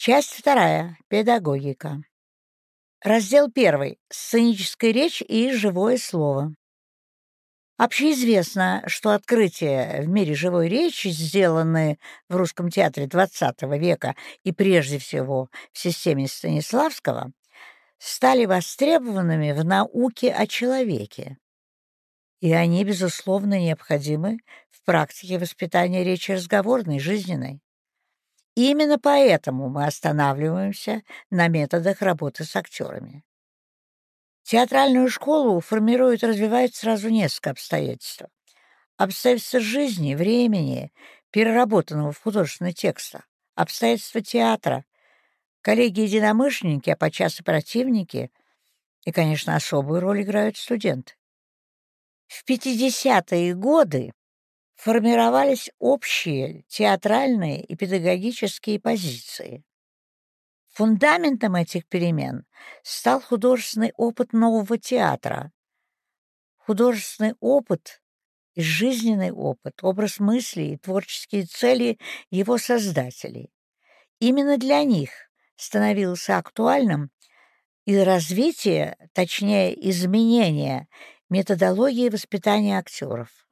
Часть вторая. Педагогика. Раздел первый. Сценическая речь и живое слово. Общеизвестно, что открытия в мире живой речи, сделанные в русском театре XX века и прежде всего в системе Станиславского, стали востребованными в науке о человеке. И они, безусловно, необходимы в практике воспитания речи разговорной, жизненной. И именно поэтому мы останавливаемся на методах работы с актерами. Театральную школу формирует и развивает сразу несколько обстоятельств. Обстоятельства жизни, времени, переработанного в художественный текста, обстоятельства театра, коллеги-единомышленники, а подчас и противники, и, конечно, особую роль играют студенты. В 50-е годы формировались общие театральные и педагогические позиции. Фундаментом этих перемен стал художественный опыт нового театра. Художественный опыт и жизненный опыт, образ мысли и творческие цели его создателей. Именно для них становился актуальным и развитие, точнее изменение методологии воспитания актеров.